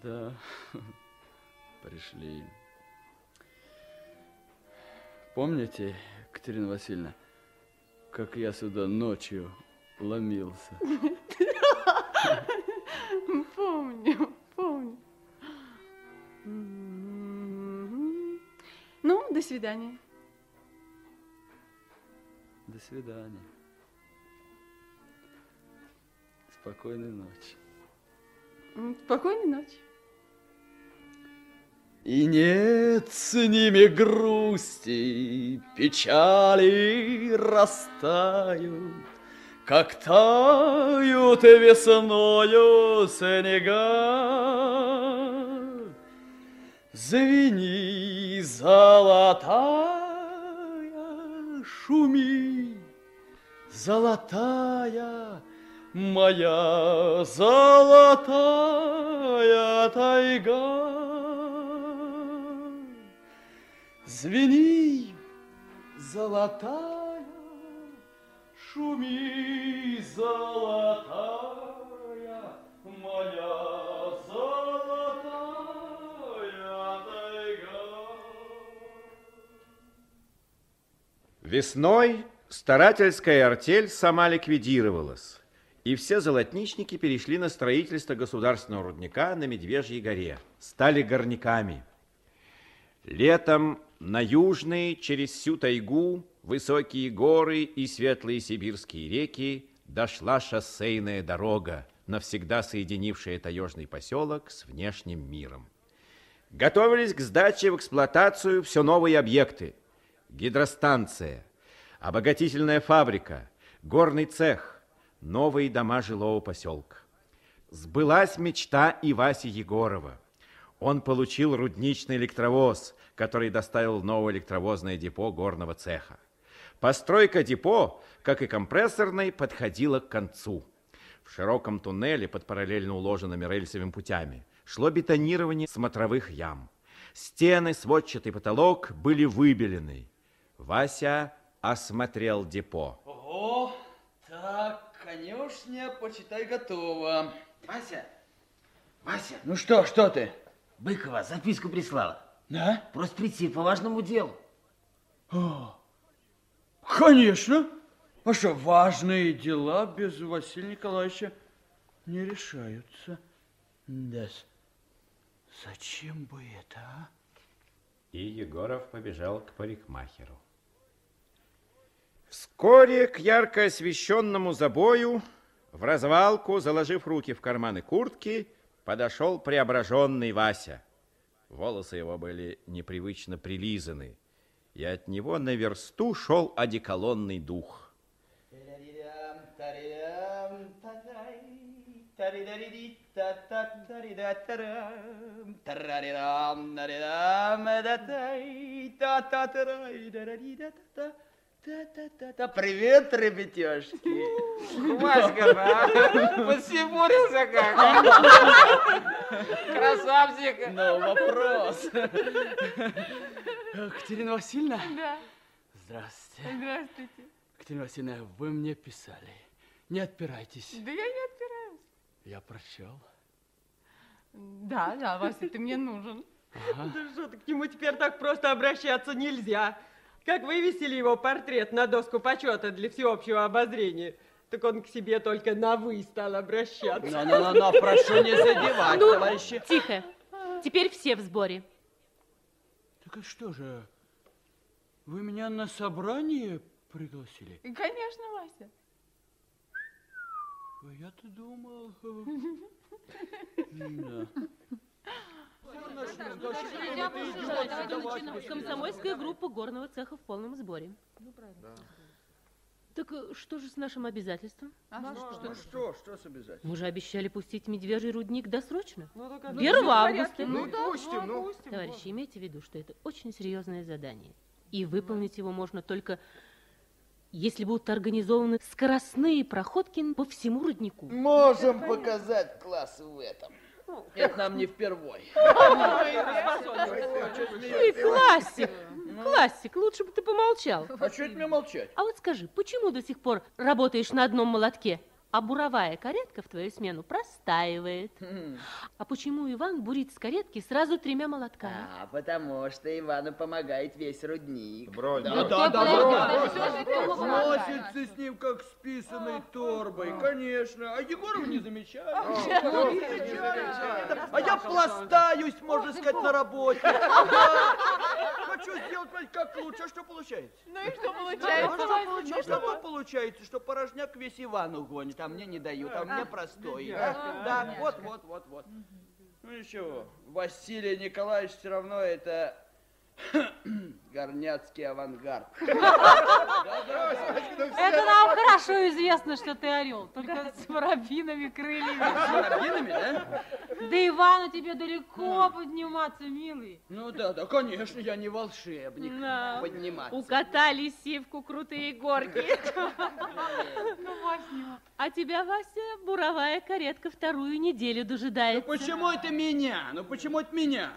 Да, пришли. Помните, Катерина Васильевна, как я сюда ночью ломился? Помню, помню. Ну, до свидания. До свидания. Спокойной ночи. Спокойной ночи. И нет с ними грусти, печали растают, Как тают весною снега. Звени, золотая, шуми, золотая, моя золотая тайга. Звени, золотая, шуми, золотая, моя золотая тайга. Весной старательская артель сама ликвидировалась, и все золотничники перешли на строительство государственного рудника на Медвежьей горе, стали горняками. Летом на южные, через всю тайгу, высокие горы и светлые сибирские реки дошла шоссейная дорога, навсегда соединившая таежный поселок с внешним миром. Готовились к сдаче в эксплуатацию все новые объекты. Гидростанция, обогатительная фабрика, горный цех, новые дома жилого поселка. Сбылась мечта и Васи Егорова. Он получил рудничный электровоз, который доставил новое электровозное депо горного цеха. Постройка депо, как и компрессорной, подходила к концу. В широком туннеле под параллельно уложенными рельсовыми путями шло бетонирование смотровых ям. Стены, сводчатый потолок были выбелены. Вася осмотрел депо. Ого, так, конюшня, почитай, готова. Вася, Вася, Ну что, что ты? Быкова записку прислала. Да? Просто прийти по важному делу. Конечно. А что, важные дела без Василия Николаевича не решаются. Да. Зачем бы это, а? И Егоров побежал к парикмахеру. Вскоре к ярко освещенному забою в развалку, заложив руки в карманы куртки, подошел преображенный Вася. Волосы его были непривычно прилизаны, и от него на версту шел одеколонный дух. Привет, ребятешки. Васька, подсибурился как. Красавчик. Ну, вопрос. Катерина Васильевна? Да, Здравствуйте. здравствуйте. Катерина Васильевна, вы мне писали. Не отпирайтесь. Да я не отпираюсь. Я прочел. Да, да, Вася, ты мне нужен. Ага. Да что ты, к нему теперь так просто обращаться нельзя. Как вывесили его портрет на доску почета для всеобщего обозрения, так он к себе только на «вы» стал обращаться. Но-но-но, прошу не задевать, Ну, товарищи. Тихо. Теперь все в сборе. Так а что же, вы меня на собрание пригласили? Конечно, Вася. А Я-то думал... Да. Комсомольская группа горного цеха в полном сборе. Так э, что же с нашим обязательством? А Ну что, что с обязательством? Мы же обещали пустить медвежий рудник досрочно. Ну, так, а 1 ну, августа. Ну, Ну, пустим, ну. Товарищи, имейте в виду, что это очень серьезное задание. И выполнить его можно только, если будут организованы скоростные проходки по всему руднику. Можем показать класс в этом. Это нам не впервой. Эй, классик, классик, лучше бы ты помолчал. А что это мне молчать? А вот скажи, почему до сих пор работаешь на одном молотке? А буровая каретка в твою смену простаивает. Хм. А почему Иван бурит с каретки сразу тремя молотками? А, потому что Ивану помогает весь рудник. Брось. Да, да, да, да, кто помогает? Носится с ним, как с писаной торбой, конечно. А Егоров не замечает. Не замечает. А я пластаюсь, можно сказать, на работе. Хочу сделать понимаете, как лучше, а что получается? Ну и что А получается? что Вася? получается? Что получается, что порожняк весь Ивану гонит, а мне не дают, а мне простой. Да, да, вот, вот, вот, вот. Ну ничего, Василий Николаевич все равно это горняцкий авангард. Это нам хорошо известно, что ты орел, только с воробьиными крыльями. С воробьинами, да? Да Ивану тебе далеко подниматься, милый. Ну да, да, конечно, я не волшебник. Подниматься. Укатали сивку крутые горки. Ну, Васенька. А тебя, Вася, буровая каретка вторую неделю Ну дожидается. почему это меня? Ну почему это меня?